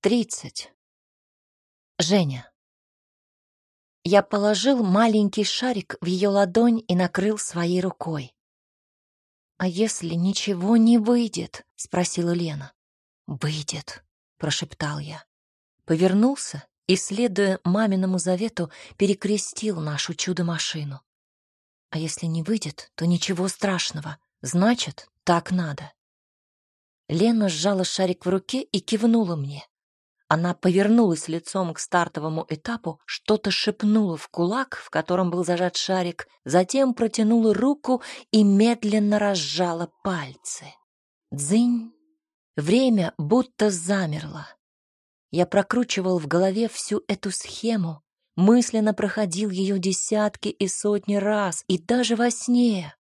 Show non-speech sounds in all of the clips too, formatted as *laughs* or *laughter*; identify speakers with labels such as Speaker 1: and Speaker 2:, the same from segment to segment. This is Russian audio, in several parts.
Speaker 1: Тридцать. Женя. Я положил маленький шарик в ее ладонь и накрыл своей рукой. «А если ничего не выйдет?» — спросила Лена. «Выйдет», — прошептал я. Повернулся и, следуя маминому завету, перекрестил нашу чудо-машину. А если не выйдет, то ничего страшного. Значит, так надо. Лена сжала шарик в руке и кивнула мне. Она повернулась лицом к стартовому этапу, что-то шепнула в кулак, в котором был зажат шарик, затем протянула руку и медленно разжала пальцы. Дзынь! Время будто замерло. Я прокручивал в голове всю эту схему, мысленно проходил ее десятки и сотни раз, и даже во сне.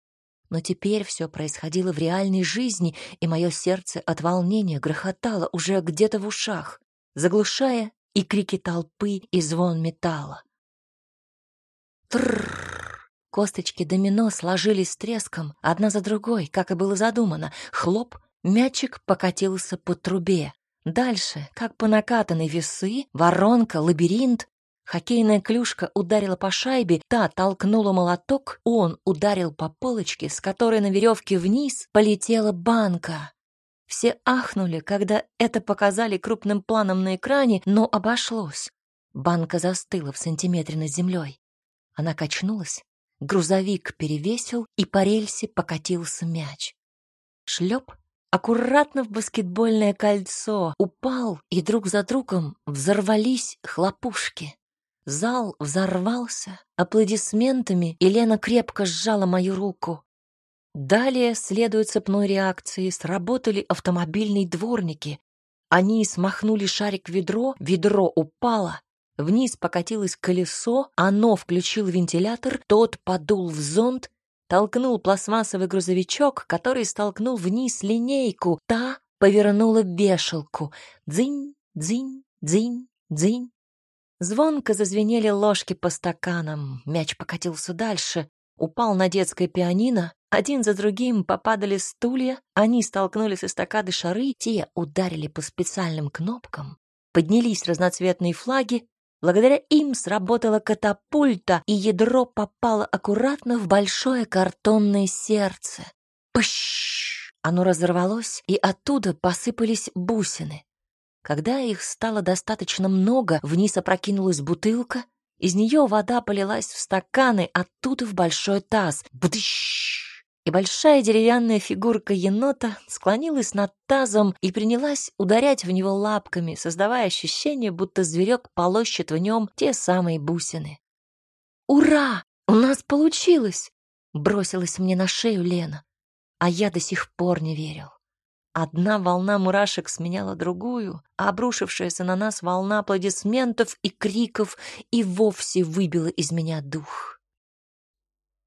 Speaker 1: Но теперь все происходило в реальной жизни, и мое сердце от волнения грохотало уже где-то в ушах заглушая и крики толпы, и звон металла. Трррр! Косточки домино сложились с треском, одна за другой, как и было задумано. Хлоп, мячик покатился по трубе. Дальше, как по накатанной весы, воронка, лабиринт, Хоккейная клюшка ударила по шайбе, та толкнула молоток, он ударил по полочке, с которой на веревке вниз полетела банка. Все ахнули, когда это показали крупным планом на экране, но обошлось. Банка застыла в сантиметре над землей. Она качнулась, грузовик перевесил, и по рельсе покатился мяч. Шлеп аккуратно в баскетбольное кольцо упал, и друг за другом взорвались хлопушки. Зал взорвался аплодисментами, и Лена крепко сжала мою руку. Далее, следуя цепной реакции, сработали автомобильные дворники. Они смахнули шарик в ведро, ведро упало, вниз покатилось колесо, оно включил вентилятор, тот подул в зонт, толкнул пластмассовый грузовичок, который столкнул вниз линейку, та повернула вешалку. Дзынь, дзынь, дзынь, дзынь. Звонко зазвенели ложки по стаканам, мяч покатился дальше, упал на детское пианино, один за другим попадали стулья, они столкнулись с эстакады шары, те ударили по специальным кнопкам, поднялись разноцветные флаги, благодаря им сработала катапульта, и ядро попало аккуратно в большое картонное сердце. Пыщ! Оно разорвалось, и оттуда посыпались бусины. Когда их стало достаточно много, вниз опрокинулась бутылка, из нее вода полилась в стаканы, оттуда в большой таз. Бдыщ! И большая деревянная фигурка енота склонилась над тазом и принялась ударять в него лапками, создавая ощущение, будто зверек полощет в нем те самые бусины. «Ура! У нас получилось!» — бросилась мне на шею Лена. А я до сих пор не верил. Одна волна мурашек сменяла другую, а обрушившаяся на нас волна аплодисментов и криков и вовсе выбила из меня дух.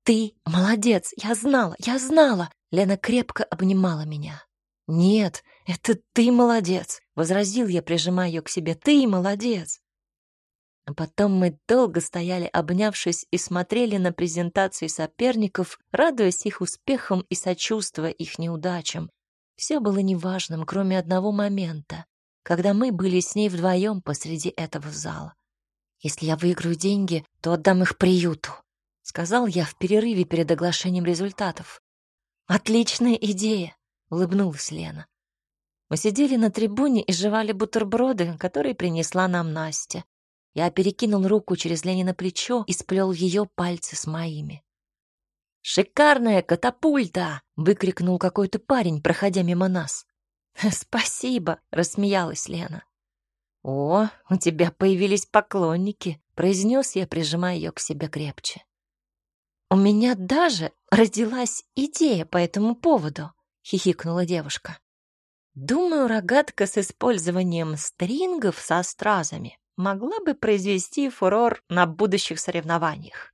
Speaker 1: «Ты молодец! Я знала! Я знала!» Лена крепко обнимала меня. «Нет, это ты молодец!» — возразил я, прижимая ее к себе. «Ты молодец!» А потом мы долго стояли, обнявшись, и смотрели на презентации соперников, радуясь их успехам и сочувствуя их неудачам. Все было неважным, кроме одного момента, когда мы были с ней вдвоем посреди этого зала. Если я выиграю деньги, то отдам их приюту сказал я в перерыве перед оглашением результатов. Отличная идея, улыбнулась Лена. Мы сидели на трибуне и жевали бутерброды, которые принесла нам Настя. Я перекинул руку через Ленина плечо и сплел ее пальцы с моими. «Шикарная катапульта!» — выкрикнул какой-то парень, проходя мимо нас. «Спасибо!» — рассмеялась Лена. «О, у тебя появились поклонники!» — произнес я, прижимая ее к себе крепче. «У меня даже родилась идея по этому поводу», — хихикнула девушка. «Думаю, рогатка с использованием стрингов со стразами могла бы произвести фурор на будущих соревнованиях».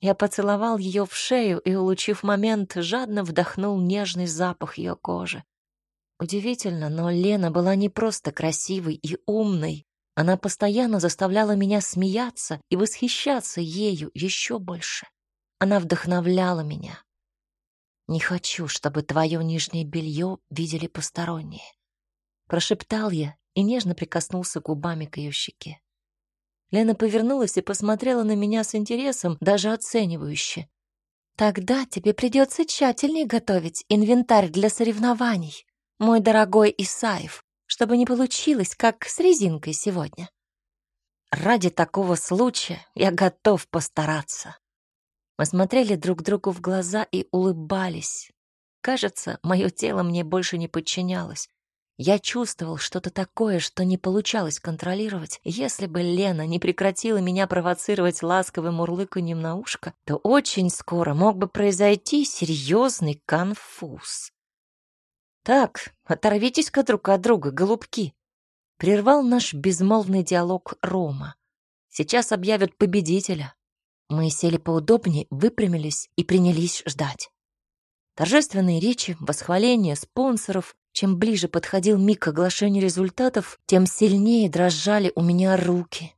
Speaker 1: Я поцеловал ее в шею и, улучив момент, жадно вдохнул нежный запах ее кожи. Удивительно, но Лена была не просто красивой и умной. Она постоянно заставляла меня смеяться и восхищаться ею еще больше. Она вдохновляла меня. «Не хочу, чтобы твое нижнее белье видели посторонние». Прошептал я и нежно прикоснулся губами к ее щеке. Лена повернулась и посмотрела на меня с интересом, даже оценивающе. «Тогда тебе придется тщательнее готовить инвентарь для соревнований, мой дорогой Исаев, чтобы не получилось, как с резинкой сегодня. Ради такого случая я готов постараться». Мы смотрели друг другу в глаза и улыбались. Кажется, мое тело мне больше не подчинялось. Я чувствовал что-то такое, что не получалось контролировать. Если бы Лена не прекратила меня провоцировать ласковым мурлыканьем на ушко, то очень скоро мог бы произойти серьезный конфуз. «Так, оторвитесь-ка друг от друга, голубки!» Прервал наш безмолвный диалог Рома. «Сейчас объявят победителя». Мы сели поудобнее, выпрямились и принялись ждать. Торжественные речи, восхваления спонсоров, чем ближе подходил миг оглашения результатов, тем сильнее дрожали у меня руки.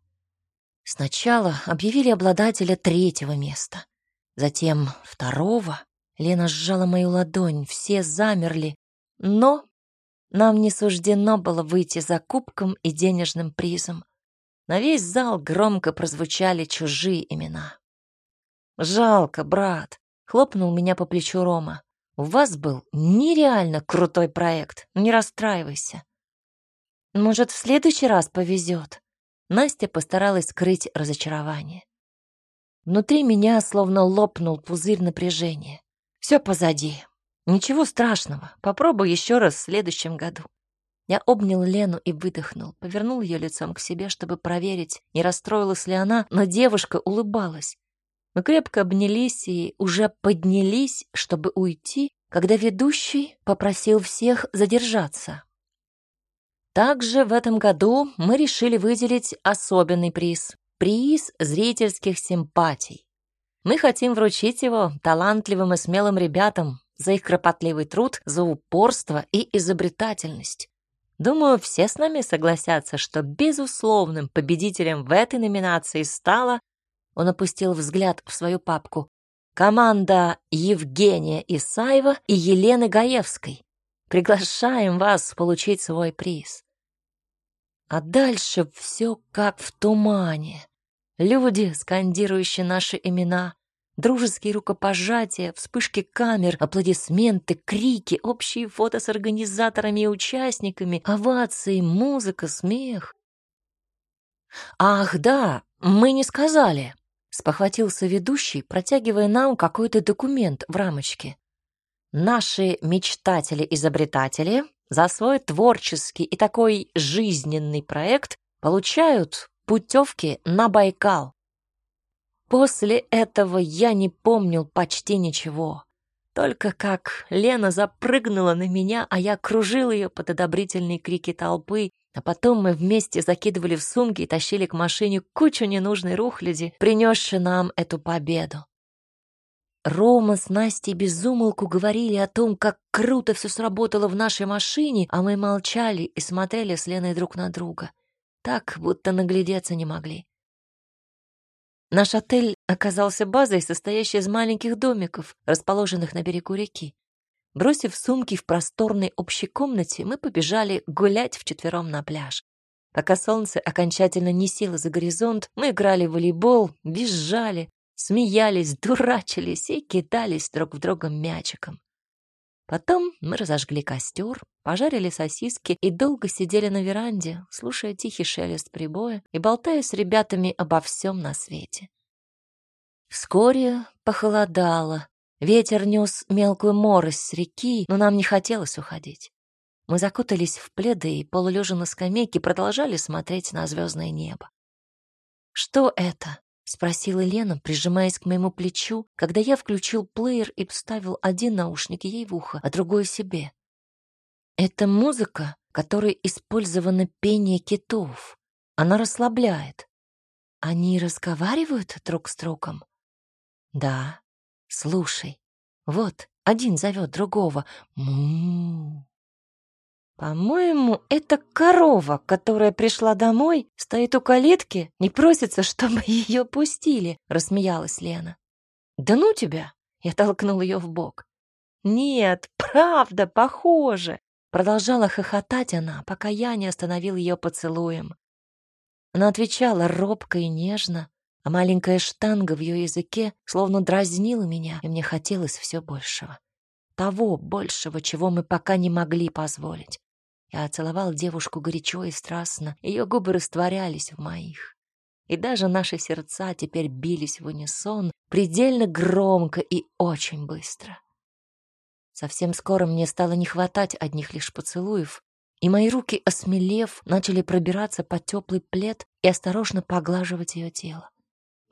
Speaker 1: Сначала объявили обладателя третьего места, затем второго. Лена сжала мою ладонь, все замерли, но нам не суждено было выйти за кубком и денежным призом. На весь зал громко прозвучали чужие имена. «Жалко, брат», — хлопнул меня по плечу Рома. У вас был нереально крутой проект. Не расстраивайся. Может, в следующий раз повезет. Настя постаралась скрыть разочарование. Внутри меня словно лопнул пузырь напряжения. Все позади. Ничего страшного. Попробуй еще раз в следующем году. Я обнял Лену и выдохнул, повернул ее лицом к себе, чтобы проверить, не расстроилась ли она, но девушка улыбалась. Мы крепко обнялись и уже поднялись, чтобы уйти, когда ведущий попросил всех задержаться. Также в этом году мы решили выделить особенный приз — приз зрительских симпатий. Мы хотим вручить его талантливым и смелым ребятам за их кропотливый труд, за упорство и изобретательность. Думаю, все с нами согласятся, что безусловным победителем в этой номинации стала он опустил взгляд в свою папку. «Команда Евгения Исаева и Елены Гаевской. Приглашаем вас получить свой приз». А дальше все как в тумане. Люди, скандирующие наши имена, дружеские рукопожатия, вспышки камер, аплодисменты, крики, общие фото с организаторами и участниками, овации, музыка, смех. «Ах, да, мы не сказали!» Спохватился ведущий, протягивая нам какой-то документ в рамочке. Наши мечтатели-изобретатели за свой творческий и такой жизненный проект получают путевки на Байкал. После этого я не помнил почти ничего. Только как Лена запрыгнула на меня, а я кружил ее под одобрительные крики толпы, а потом мы вместе закидывали в сумки и тащили к машине кучу ненужной рухляди, принесшей нам эту победу. Рома с Настей безумолку говорили о том, как круто все сработало в нашей машине, а мы молчали и смотрели с Леной друг на друга. Так, будто наглядеться не могли. Наш отель оказался базой, состоящей из маленьких домиков, расположенных на берегу реки. Бросив сумки в просторной общей комнате, мы побежали гулять вчетвером на пляж. Пока солнце окончательно не село за горизонт, мы играли в волейбол, визжали, смеялись, дурачились и кидались друг в друга мячиком. Потом мы разожгли костер, пожарили сосиски и долго сидели на веранде, слушая тихий шелест прибоя и болтая с ребятами обо всем на свете. Вскоре похолодало, Ветер нес мелкую морось с реки, но нам не хотелось уходить. Мы закутались в пледы и, полулежа на скамейке, продолжали смотреть на звездное небо. «Что это?» — спросила Лена, прижимаясь к моему плечу, когда я включил плеер и вставил один наушник ей в ухо, а другой себе. «Это музыка, которой использовано пение китов. Она расслабляет. Они разговаривают друг с другом?» «Да», Слушай, вот один зовет другого. Му. По-моему, это корова, которая пришла домой, стоит у калитки, не просится, чтобы *laughs* ее пустили, рассмеялась Лена. Да ну тебя! Я толкнул ее в бок. Нет, правда, похоже. Продолжала хохотать она, пока я не остановил ее поцелуем. Она отвечала робко и нежно, а маленькая штанга в ее языке словно дразнила меня, и мне хотелось все большего. Того большего, чего мы пока не могли позволить. Я целовал девушку горячо и страстно, ее губы растворялись в моих. И даже наши сердца теперь бились в унисон, предельно громко и очень быстро. Совсем скоро мне стало не хватать одних лишь поцелуев, и мои руки, осмелев, начали пробираться под теплый плед и осторожно поглаживать ее тело.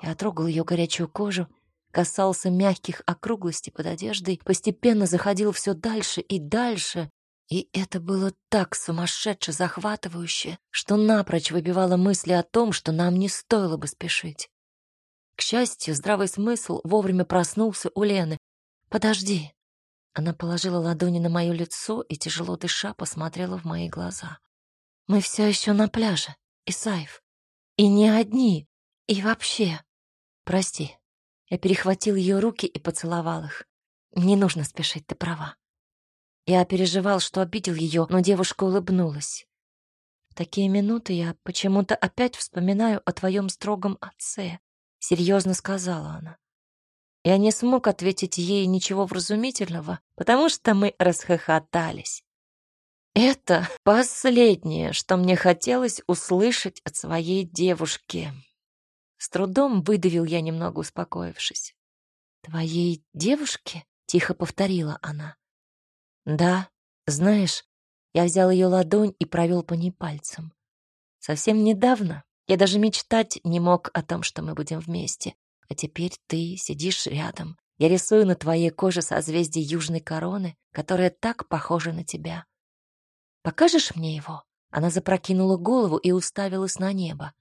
Speaker 1: Я трогал ее горячую кожу, касался мягких округлостей под одеждой, постепенно заходил все дальше и дальше, и это было так сумасшедше захватывающе, что напрочь выбивало мысли о том, что нам не стоило бы спешить. К счастью, здравый смысл вовремя проснулся у Лены. «Подожди». Она положила ладони на мое лицо и, тяжело дыша, посмотрела в мои глаза. «Мы все еще на пляже, Исаев. И не одни. И вообще. Прости». Я перехватил ее руки и поцеловал их. «Не нужно спешить, ты права». Я переживал, что обидел ее, но девушка улыбнулась. В такие минуты я почему-то опять вспоминаю о твоем строгом отце, серьезно сказала она. Я не смог ответить ей ничего вразумительного, потому что мы расхохотались. Это последнее, что мне хотелось услышать от своей девушки. С трудом выдавил я, немного успокоившись. «Твоей девушке?» — тихо повторила она. Да, знаешь, я взял ее ладонь и провел по ней пальцем. Совсем недавно я даже мечтать не мог о том, что мы будем вместе. А теперь ты сидишь рядом. Я рисую на твоей коже созвездие южной короны, которая так похожа на тебя. Покажешь мне его? Она запрокинула голову и уставилась на небо.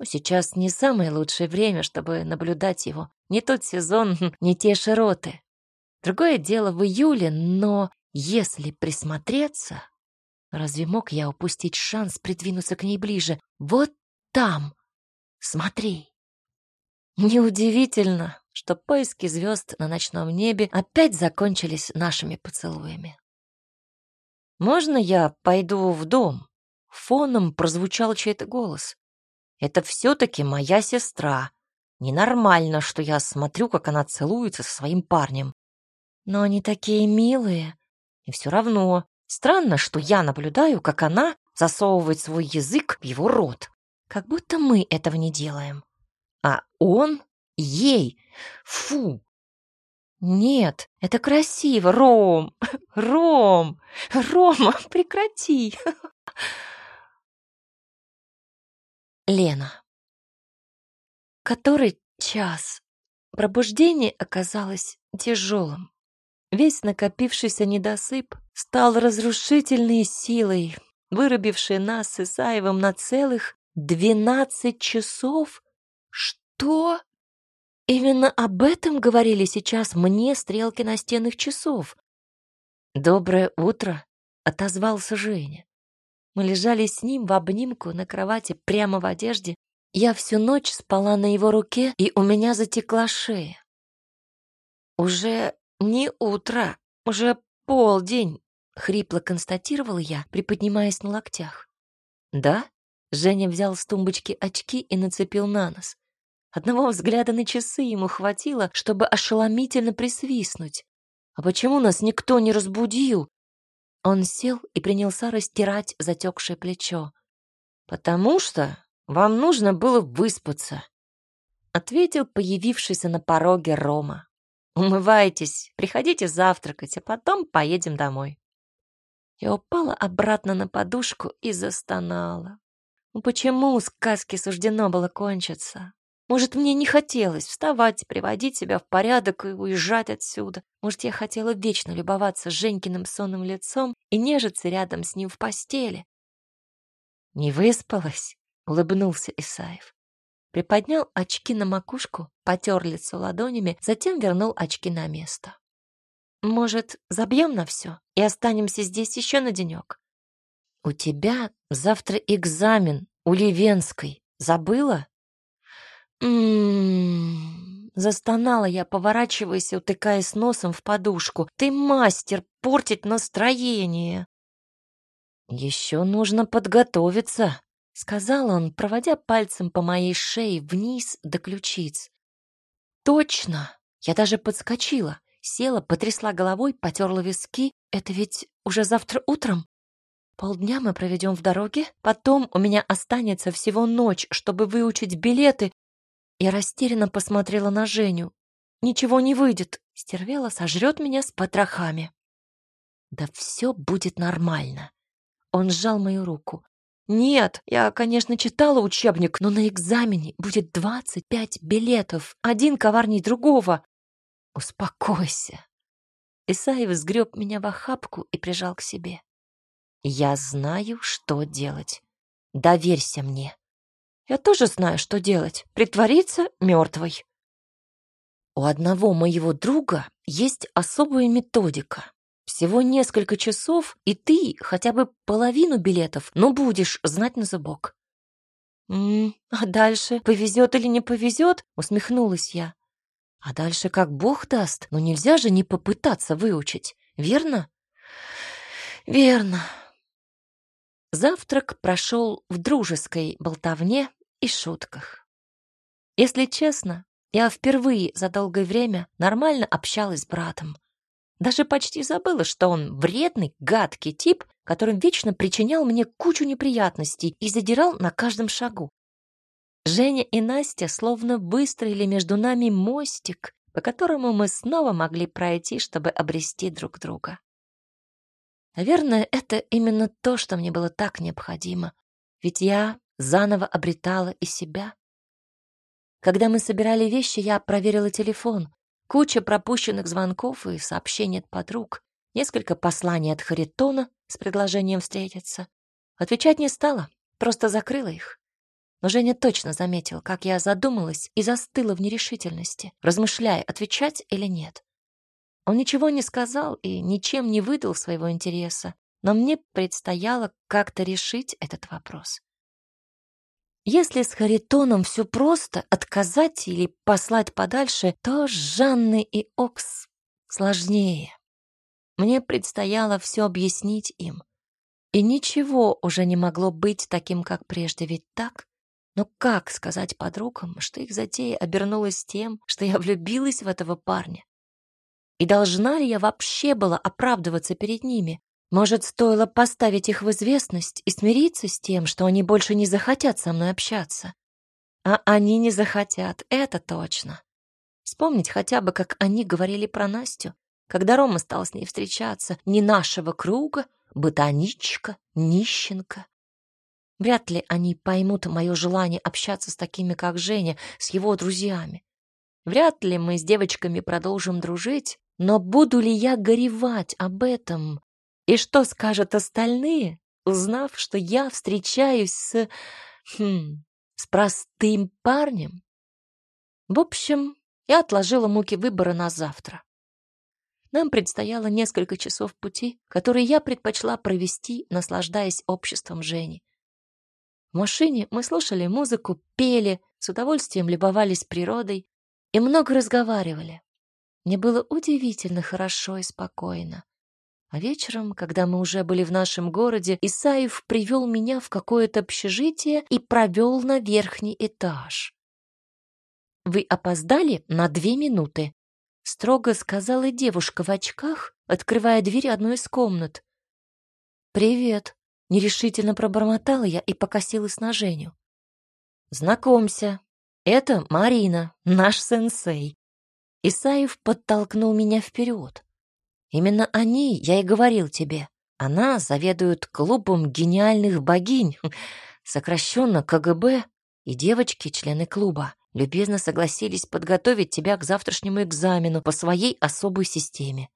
Speaker 1: Но сейчас не самое лучшее время, чтобы наблюдать его. Не тот сезон, *laughs* не те широты. Другое дело в июле, но если присмотреться, разве мог я упустить шанс придвинуться к ней ближе? Вот там. Смотри. Неудивительно, что поиски звезд на ночном небе опять закончились нашими поцелуями. «Можно я пойду в дом?» Фоном прозвучал чей-то голос. «Это все-таки моя сестра. Ненормально, что я смотрю, как она целуется со своим парнем. Но они такие милые. И все равно странно, что я наблюдаю, как она засовывает свой язык в его рот. Как будто мы этого не делаем. А он ей. Фу! Нет, это красиво, Ром! *laughs* Ром! Рома, прекрати! *laughs* Лена. Который час? Пробуждение оказалось тяжелым. Весь накопившийся недосып стал разрушительной силой, вырубившей нас с Исаевым на целых двенадцать часов. Что? Именно об этом говорили сейчас мне стрелки настенных часов. «Доброе утро», — отозвался Женя. Мы лежали с ним в обнимку на кровати прямо в одежде. Я всю ночь спала на его руке, и у меня затекла шея. Уже «Не утро, уже полдень», — хрипло констатировал я, приподнимаясь на локтях. «Да?» — Женя взял с тумбочки очки и нацепил на нос. Одного взгляда на часы ему хватило, чтобы ошеломительно присвистнуть. «А почему нас никто не разбудил?» Он сел и принялся растирать затекшее плечо. «Потому что вам нужно было выспаться», — ответил появившийся на пороге Рома. Умывайтесь, приходите завтракать, а потом поедем домой. Я упала обратно на подушку и застонала. Ну почему сказке суждено было кончиться? Может, мне не хотелось вставать, приводить себя в порядок и уезжать отсюда. Может, я хотела вечно любоваться Женькиным сонным лицом и нежиться рядом с ним в постели. «Не выспалась?» — улыбнулся Исаев. Приподнял очки на макушку, потер лицо ладонями, затем вернул очки на место. «Может, забьем на все и останемся здесь еще на денек?» «У тебя завтра экзамен у Ливенской. Забыла?» «М-м-м...» Застонала я, поворачиваясь и утыкаясь носом в подушку. «Ты мастер портить настроение!» Еще нужно подготовиться, сказал он, проводя пальцем по моей шее вниз до ключиц. Точно! Я даже подскочила, села, потрясла головой, потерла виски. Это ведь уже завтра утром? Полдня мы проведем в дороге, потом у меня останется всего ночь, чтобы выучить билеты. Я растерянно посмотрела на Женю. Ничего не выйдет. Стервела сожрет меня с потрохами. Да все будет нормально. Он сжал мою руку. Нет, я, конечно, читала учебник, но на экзамене будет двадцать пять билетов, один коварней другого. Успокойся. Исаев сгреб меня в охапку и прижал к себе. Я знаю, что делать. Доверься мне. Я тоже знаю, что делать. Притвориться мертвой. У одного моего друга есть особая методика. Всего несколько часов, и ты хотя бы половину билетов, но будешь знать на зубок. «М -м, а дальше повезет или не повезет?» — усмехнулась я. «А дальше как бог даст, но нельзя же не попытаться выучить, верно?» «Верно», Завтрак прошел в дружеской болтовне и шутках. Если честно, я впервые за долгое время нормально общалась с братом. Даже почти забыла, что он вредный, гадкий тип, который вечно причинял мне кучу неприятностей и задирал на каждом шагу. Женя и Настя словно выстроили между нами мостик, по которому мы снова могли пройти, чтобы обрести друг друга. Наверное, это именно то, что мне было так необходимо. Ведь я заново обретала и себя. Когда мы собирали вещи, я проверила телефон. Куча пропущенных звонков и сообщений от подруг. Несколько посланий от Харитона с предложением встретиться. Отвечать не стала, просто закрыла их. Но Женя точно заметил, как я задумалась и застыла в нерешительности, размышляя, отвечать или нет. Он ничего не сказал и ничем не выдал своего интереса, но мне предстояло как-то решить этот вопрос. Если с Харитоном все просто, отказать или послать подальше, то с Жанной и Окс сложнее. Мне предстояло все объяснить им. И ничего уже не могло быть таким, как прежде, ведь так? Но как сказать подругам, что их затея обернулась тем, что я влюбилась в этого парня? И должна ли я вообще была оправдываться перед ними? Может, стоило поставить их в известность и смириться с тем, что они больше не захотят со мной общаться? А они не захотят, это точно. Вспомнить хотя бы, как они говорили про Настю, когда Рома стал с ней встречаться, не нашего круга, ботаничка, нищенка. Вряд ли они поймут мое желание общаться с такими, как Женя, с его друзьями. Вряд ли мы с девочками продолжим дружить, но буду ли я горевать об этом? И что скажут остальные, узнав, что я встречаюсь с... Хм, с простым парнем? В общем, я отложила муки выбора на завтра. Нам предстояло несколько часов пути, которые я предпочла провести, наслаждаясь обществом Жени. В машине мы слушали музыку, пели, с удовольствием любовались природой и много разговаривали. Мне было удивительно хорошо и спокойно. А вечером, когда мы уже были в нашем городе, Исаев привел меня в какое-то общежитие и провел на верхний этаж. «Вы опоздали на две минуты», — строго сказала девушка в очках, открывая дверь одной из комнат. «Привет», — нерешительно пробормотала я и покосилась на Женю. «Знакомься, это Марина, наш сенсей», Исаев подтолкнул меня вперед. Именно о ней я и говорил тебе. Она заведует клубом гениальных богинь, *laughs* сокращенно КГБ, и девочки, члены клуба, любезно согласились подготовить тебя к завтрашнему экзамену по своей особой системе.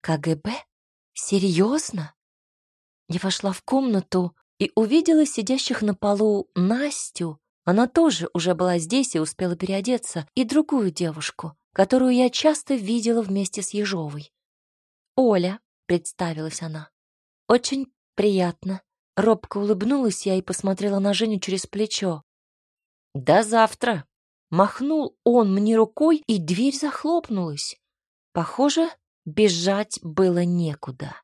Speaker 1: КГБ? Серьезно? Я вошла в комнату и увидела сидящих на полу Настю, она тоже уже была здесь и успела переодеться, и другую девушку, которую я часто видела вместе с Ежовой. «Оля», — представилась она. «Очень приятно». Робко улыбнулась я и посмотрела на Женю через плечо. «До завтра!» Махнул он мне рукой, и дверь захлопнулась. Похоже, бежать было некуда.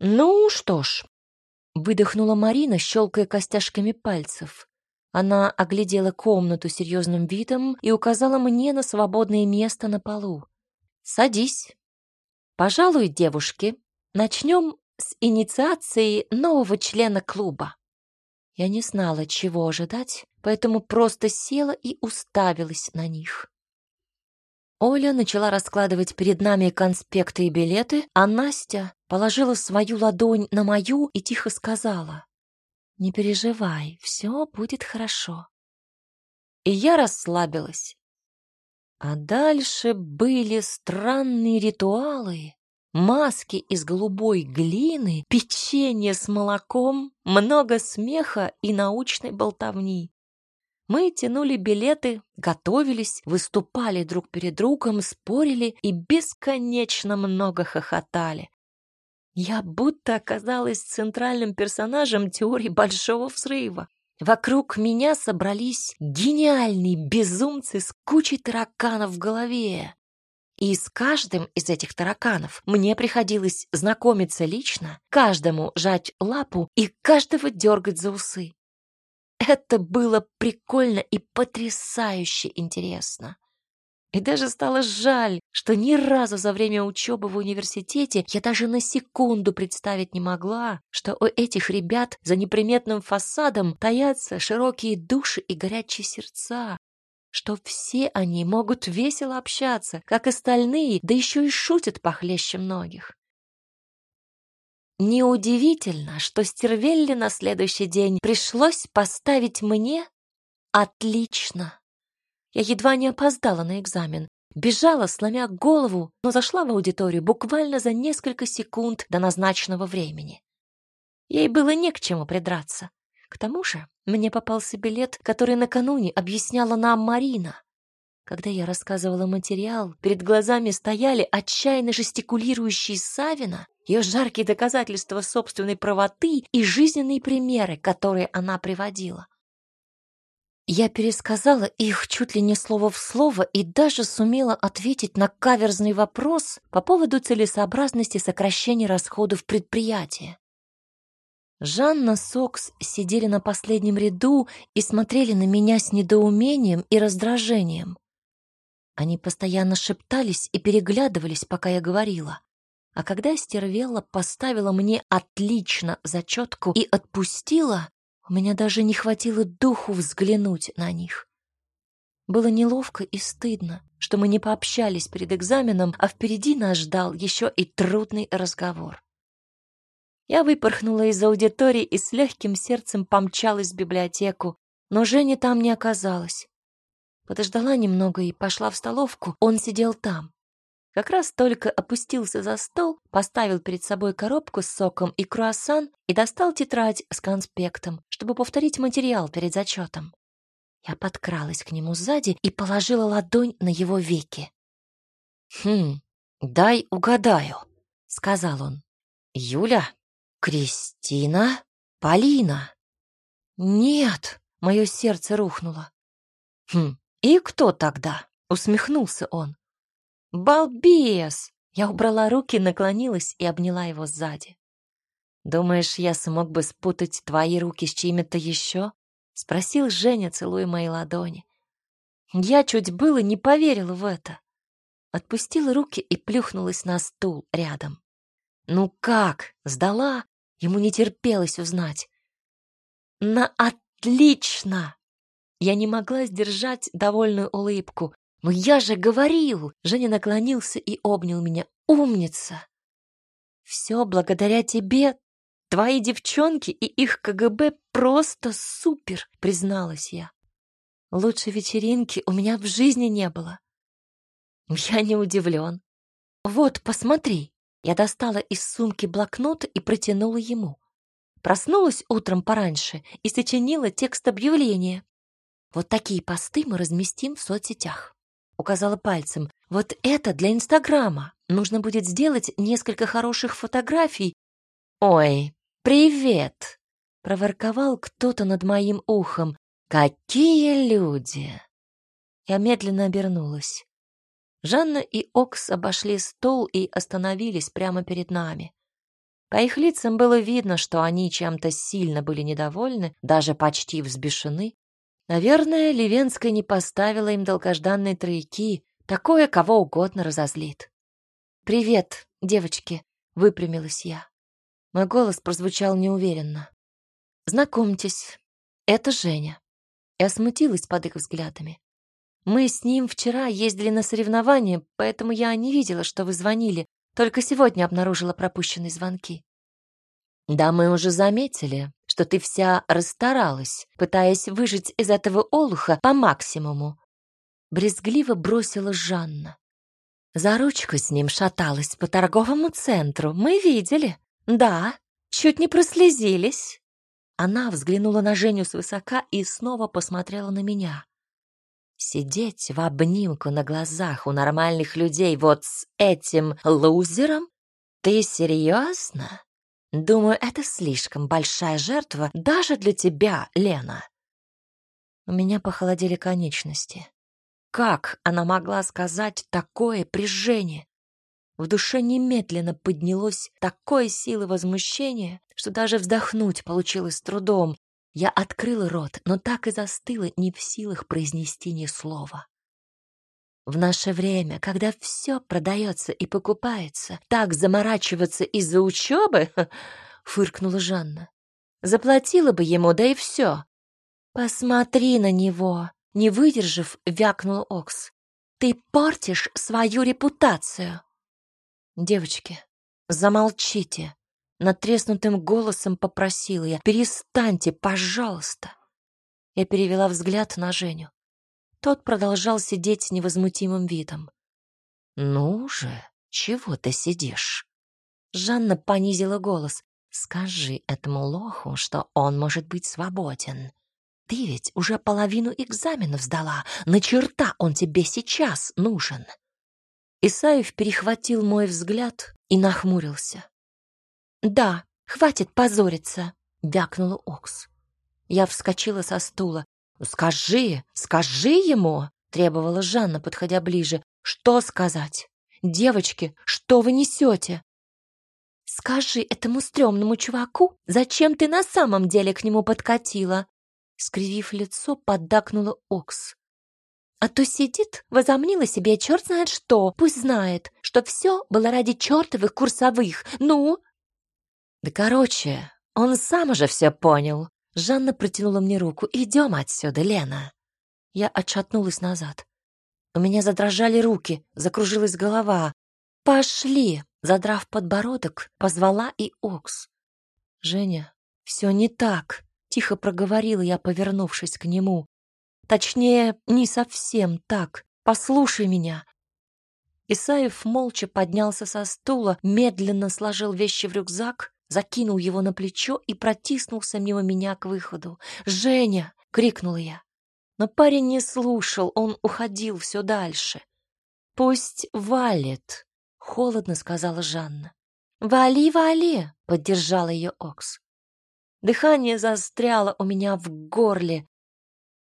Speaker 1: Ну что ж, выдохнула Марина, щелкая костяшками пальцев. Она оглядела комнату серьезным видом и указала мне на свободное место на полу. «Садись. Пожалуй, девушки, начнем с инициации нового члена клуба». Я не знала, чего ожидать, поэтому просто села и уставилась на них. Оля начала раскладывать перед нами конспекты и билеты, а Настя положила свою ладонь на мою и тихо сказала, «Не переживай, все будет хорошо». И я расслабилась. А дальше были странные ритуалы, маски из голубой глины, печенье с молоком, много смеха и научной болтовни. Мы тянули билеты, готовились, выступали друг перед другом, спорили и бесконечно много хохотали. Я будто оказалась центральным персонажем теории Большого Взрыва. Вокруг меня собрались гениальные безумцы с кучей тараканов в голове. И с каждым из этих тараканов мне приходилось знакомиться лично, каждому жать лапу и каждого дергать за усы. Это было прикольно и потрясающе интересно. И даже стало жаль, что ни разу за время учебы в университете я даже на секунду представить не могла, что у этих ребят за неприметным фасадом таятся широкие души и горячие сердца, что все они могут весело общаться, как остальные, да еще и шутят похлеще многих. Неудивительно, что Стервелли на следующий день пришлось поставить мне отлично. Я едва не опоздала на экзамен. Бежала, сломя голову, но зашла в аудиторию буквально за несколько секунд до назначенного времени. Ей было не к чему придраться. К тому же мне попался билет, который накануне объясняла нам Марина. Когда я рассказывала материал, перед глазами стояли отчаянно жестикулирующие Савина, ее жаркие доказательства собственной правоты и жизненные примеры, которые она приводила. Я пересказала их чуть ли не слово в слово и даже сумела ответить на каверзный вопрос по поводу целесообразности сокращения расходов предприятия. Жанна Сокс сидели на последнем ряду и смотрели на меня с недоумением и раздражением. Они постоянно шептались и переглядывались, пока я говорила. А когда Стервелла поставила мне отлично зачетку и отпустила, у меня даже не хватило духу взглянуть на них. Было неловко и стыдно, что мы не пообщались перед экзаменом, а впереди нас ждал еще и трудный разговор. Я выпорхнула из аудитории и с легким сердцем помчалась в библиотеку, но Жени там не оказалось. Подождала немного и пошла в столовку, он сидел там. Как раз только опустился за стол, поставил перед собой коробку с соком и круассан и достал тетрадь с конспектом, чтобы повторить материал перед зачетом. Я подкралась к нему сзади и положила ладонь на его веки. «Хм, дай угадаю», — сказал он. «Юля? Кристина? Полина?» «Нет», — мое сердце рухнуло. «Хм, и кто тогда?» — усмехнулся он. «Балбес!» Я убрала руки, наклонилась и обняла его сзади. «Думаешь, я смог бы спутать твои руки с чьими-то еще?» — спросил Женя, целуя мои ладони. Я чуть было не поверила в это. Отпустила руки и плюхнулась на стул рядом. «Ну как? Сдала?» Ему не терпелось узнать. «На отлично!» Я не могла сдержать довольную улыбку. «Ну я же говорил!» Женя наклонился и обнял меня. «Умница!» «Все благодаря тебе. Твои девчонки и их КГБ просто супер!» призналась я. Лучше вечеринки у меня в жизни не было. Я не удивлен. Вот, посмотри. Я достала из сумки блокнот и протянула ему. Проснулась утром пораньше и сочинила текст объявления. Вот такие посты мы разместим в соцсетях указала пальцем. Вот это для Инстаграма. Нужно будет сделать несколько хороших фотографий. Ой, привет, проворковал кто-то над моим ухом. Какие люди! Я медленно обернулась. Жанна и Окс обошли стол и остановились прямо перед нами. По их лицам было видно, что они чем-то сильно были недовольны, даже почти взбешены. Наверное, Ливенская не поставила им долгожданной тройки, такое кого угодно разозлит. «Привет, девочки», — выпрямилась я. Мой голос прозвучал неуверенно. «Знакомьтесь, это Женя». Я смутилась под их взглядами. Мы с ним вчера ездили на соревнования, поэтому я не видела, что вы звонили, только сегодня обнаружила пропущенные звонки. Да мы уже заметили, что ты вся расстаралась, пытаясь выжить из этого олуха по максимуму. Брезгливо бросила Жанна. За ручку с ним шаталась по торговому центру. Мы видели. Да, чуть не прослезились. Она взглянула на Женю свысока и снова посмотрела на меня. Сидеть в обнимку на глазах у нормальных людей вот с этим лузером? Ты серьезно? Думаю, это слишком большая жертва даже для тебя, Лена. У меня похолодели конечности. Как она могла сказать такое при? В душе немедленно поднялось такое силы возмущения, что даже вздохнуть получилось с трудом. Я открыла рот, но так и застыла, не в силах произнести ни слова. В наше время, когда все продается и покупается, так заморачиваться из-за учебы, *laughs* фыркнула Жанна. Заплатила бы ему, да и все. Посмотри на него, не выдержав, вякнул Окс. Ты портишь свою репутацию. Девочки, замолчите. Натреснутым голосом попросила я. Перестаньте, пожалуйста. Я перевела взгляд на Женю. Тот продолжал сидеть с невозмутимым видом. «Ну же, чего ты сидишь?» Жанна понизила голос. «Скажи этому лоху, что он может быть свободен. Ты ведь уже половину экзаменов сдала. На черта он тебе сейчас нужен?» Исаев перехватил мой взгляд и нахмурился. «Да, хватит позориться», — вякнула Окс. Я вскочила со стула. «Скажи, скажи ему!» — требовала Жанна, подходя ближе. «Что сказать? Девочки, что вы несете?» «Скажи этому стрёмному чуваку, зачем ты на самом деле к нему подкатила?» Скривив лицо, поддакнула Окс. «А то сидит, возомнила себе черт знает что, пусть знает, что все было ради чертовых курсовых. Ну?» «Да короче, он сам уже все понял», Жанна протянула мне руку. «Идем отсюда, Лена!» Я отшатнулась назад. У меня задрожали руки, закружилась голова. «Пошли!» Задрав подбородок, позвала и Окс. «Женя, все не так», — тихо проговорила я, повернувшись к нему. «Точнее, не совсем так. Послушай меня». Исаев молча поднялся со стула, медленно сложил вещи в рюкзак закинул его на плечо и протиснулся мимо меня к выходу. «Женя!» — крикнула я. Но парень не слушал, он уходил все дальше. «Пусть валит», — холодно сказала Жанна. «Вали, вали!» — поддержала ее Окс. Дыхание застряло у меня в горле.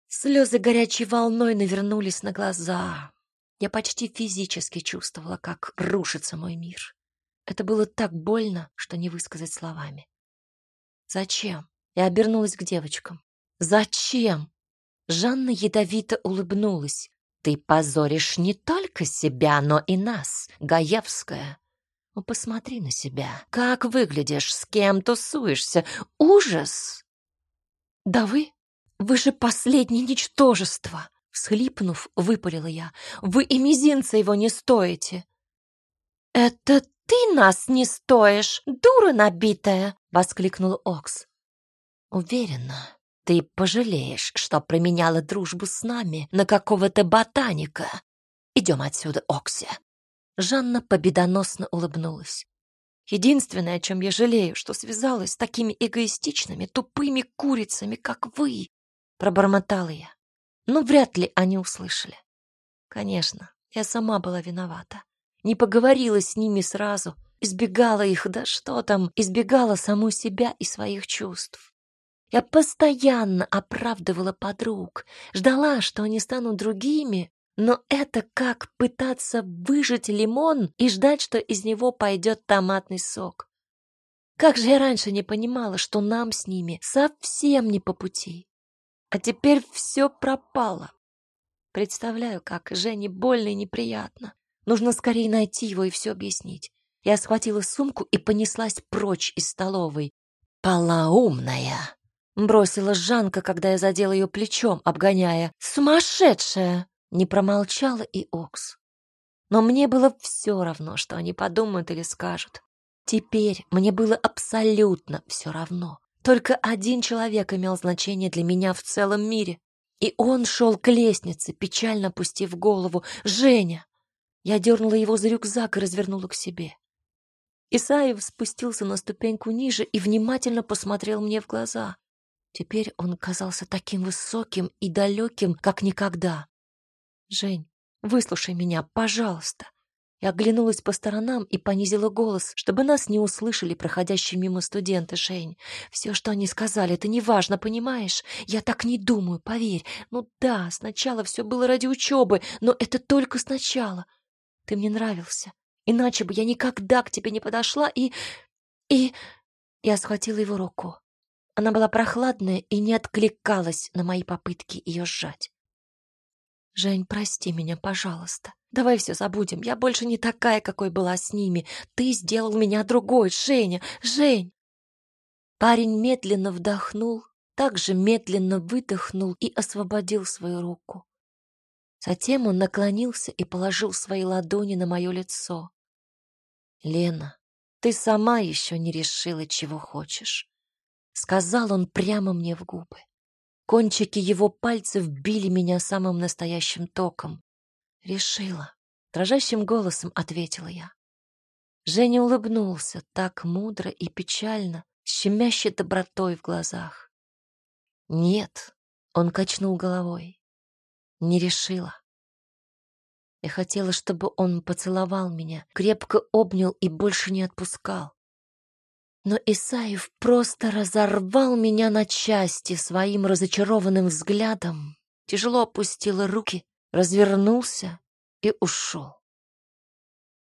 Speaker 1: Слезы горячей волной навернулись на глаза. Я почти физически чувствовала, как рушится мой мир. Это было так больно, что не высказать словами. «Зачем?» Я обернулась к девочкам. «Зачем?» Жанна ядовито улыбнулась. «Ты позоришь не только себя, но и нас, Гаевская. Ну, посмотри на себя. Как выглядишь, с кем тусуешься. Ужас!» «Да вы? Вы же последнее ничтожество!» Всхлипнув, выпалила я. «Вы и мизинца его не стоите!» «Это ты нас не стоишь, дура набитая!» — воскликнул Окс. «Уверена, ты пожалеешь, что променяла дружбу с нами на какого-то ботаника. Идем отсюда, Окси!» Жанна победоносно улыбнулась. «Единственное, о чем я жалею, что связалась с такими эгоистичными, тупыми курицами, как вы!» — пробормотала я. Но вряд ли они услышали. Конечно, я сама была виновата не поговорила с ними сразу, избегала их, да что там, избегала саму себя и своих чувств. Я постоянно оправдывала подруг, ждала, что они станут другими, но это как пытаться выжать лимон и ждать, что из него пойдет томатный сок. Как же я раньше не понимала, что нам с ними совсем не по пути. А теперь все пропало. Представляю, как Жене больно и неприятно. Нужно скорее найти его и все объяснить. Я схватила сумку и понеслась прочь из столовой. «Полоумная!» — бросила Жанка, когда я задела ее плечом, обгоняя. «Сумасшедшая!» — не промолчала и Окс. Но мне было все равно, что они подумают или скажут. Теперь мне было абсолютно все равно. Только один человек имел значение для меня в целом мире. И он шел к лестнице, печально опустив голову. «Женя!» Я дернула его за рюкзак и развернула к себе. Исаев спустился на ступеньку ниже и внимательно посмотрел мне в глаза. Теперь он казался таким высоким и далеким, как никогда. «Жень, выслушай меня, пожалуйста. Я оглянулась по сторонам и понизила голос, чтобы нас не услышали проходящие мимо студенты, Жень. Все, что они сказали, это неважно, понимаешь? Я так не думаю, поверь. Ну да, сначала все было ради учебы, но это только сначала. Ты мне нравился. Иначе бы я никогда к тебе не подошла и... И... Я схватила его руку. Она была прохладная и не откликалась на мои попытки ее сжать. «Жень, прости меня, пожалуйста. Давай все забудем. Я больше не такая, какой была с ними. Ты сделал меня другой, Женя, Жень!» Парень медленно вдохнул, также медленно выдохнул и освободил свою руку. Затем он наклонился и положил свои ладони на мое лицо. «Лена, ты сама еще не решила, чего хочешь», — сказал он прямо мне в губы. Кончики его пальцев били меня самым настоящим током. «Решила», — дрожащим голосом ответила я. Женя улыбнулся так мудро и печально, щемящей добротой в глазах. «Нет», — он качнул головой, — «не решила». Я хотела, чтобы он поцеловал меня, крепко обнял и больше не отпускал. Но Исаев просто разорвал меня на части своим разочарованным взглядом, тяжело опустил руки, развернулся и ушел.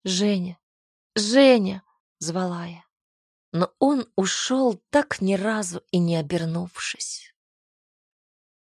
Speaker 1: «Женя! Женя!» — звала я. Но он ушел так ни разу и не обернувшись.